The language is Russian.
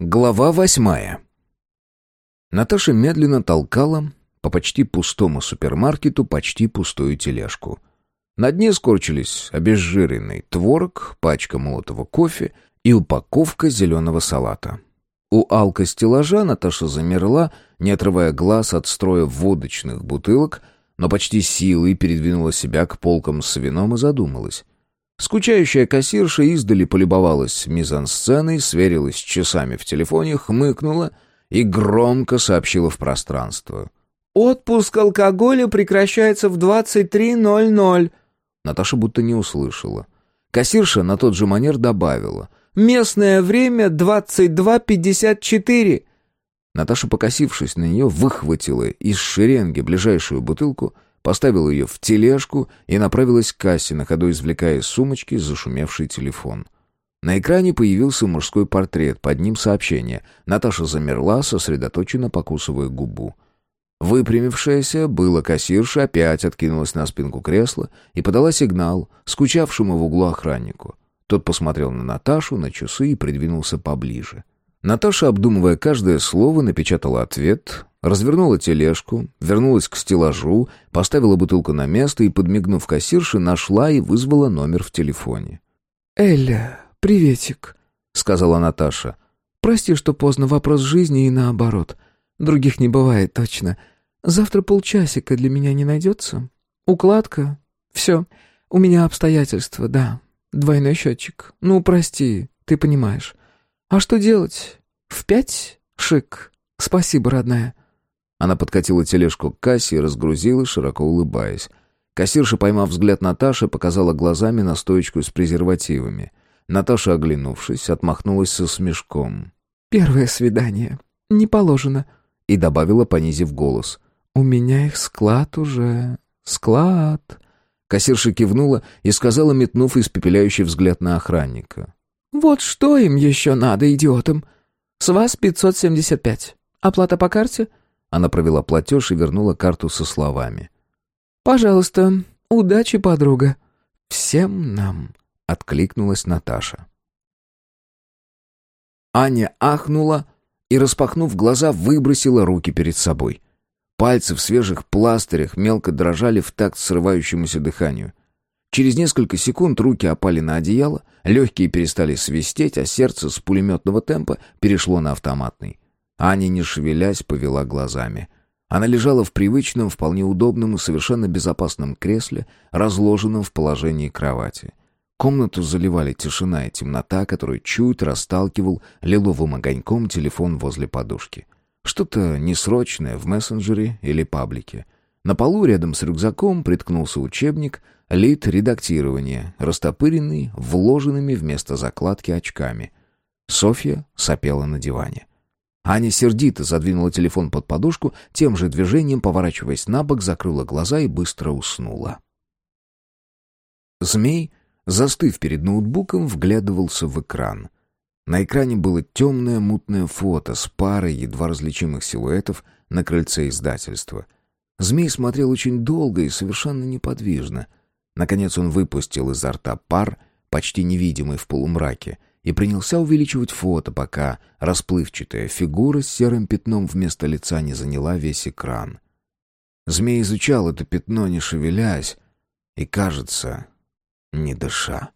Глава восьмая. Наташа медленно толкала по почти пустому супермаркету почти пустую тележку. На дне скорчились обезжиренный творог, пачка молотого кофе и упаковка зеленого салата. У алкостеллажа Наташа замерла, не отрывая глаз от строя водочных бутылок, но почти силой передвинула себя к полкам с вином и задумалась. Скучающая кассирша издали полюбовалась мизансценой, сверилась с часами в телефоне, хмыкнула и громко сообщила в пространство. «Отпуск алкоголя прекращается в 23.00». Наташа будто не услышала. Кассирша на тот же манер добавила. «Местное время 22.54». Наташа, покосившись на нее, выхватила из шеренги ближайшую бутылку, поставила ее в тележку и направилась к кассе, на ходу извлекая из сумочки зашумевший телефон. На экране появился мужской портрет, под ним сообщение. Наташа замерла, сосредоточенно покусывая губу. Выпрямившаяся, было кассирша, опять откинулась на спинку кресла и подала сигнал скучавшему в углу охраннику. Тот посмотрел на Наташу, на часы и придвинулся поближе. Наташа, обдумывая каждое слово, напечатала ответ, развернула тележку, вернулась к стеллажу, поставила бутылку на место и, подмигнув кассирше, нашла и вызвала номер в телефоне. «Эля, приветик», — сказала Наташа. «Прости, что поздно, вопрос жизни и наоборот. Других не бывает точно. Завтра полчасика для меня не найдется? Укладка? Все. У меня обстоятельства, да. Двойной счетчик. Ну, прости, ты понимаешь. А что делать? В пять? Шик. Спасибо, родная». Она подкатила тележку к кассе и разгрузила, широко улыбаясь. Кассирша, поймав взгляд Наташи, показала глазами на стоечку с презервативами. Наташа, оглянувшись, отмахнулась со смешком. «Первое свидание. Не положено». И добавила, понизив голос. «У меня их склад уже. Склад». Кассирша кивнула и сказала, метнув испепеляющий взгляд на охранника. «Вот что им еще надо, идиотам? С вас 575. Оплата по карте?» Она провела платеж и вернула карту со словами. «Пожалуйста, удачи, подруга. Всем нам», — откликнулась Наташа. Аня ахнула и, распахнув глаза, выбросила руки перед собой. Пальцы в свежих пластырях мелко дрожали в такт срывающемуся дыханию. Через несколько секунд руки опали на одеяло, легкие перестали свистеть, а сердце с пулеметного темпа перешло на автоматный. Аня, не шевелясь, повела глазами. Она лежала в привычном, вполне удобном и совершенно безопасном кресле, разложенном в положении кровати. Комнату заливали тишина и темнота, которую чуть расталкивал лиловым огоньком телефон возле подушки. Что-то несрочное в мессенджере или паблике. На полу рядом с рюкзаком приткнулся учебник «Лид редактирования», растопыренный, вложенными вместо закладки очками. Софья сопела на диване. Аня сердито задвинула телефон под подушку, тем же движением, поворачиваясь на бок, закрыла глаза и быстро уснула. Змей, застыв перед ноутбуком, вглядывался в экран. На экране было темное мутное фото с парой едва различимых силуэтов на крыльце издательства. Змей смотрел очень долго и совершенно неподвижно. Наконец он выпустил изо рта пар, почти невидимый в полумраке, и принялся увеличивать фото, пока расплывчатая фигура с серым пятном вместо лица не заняла весь экран. Змей изучал это пятно, не шевелясь, и, кажется, не дыша.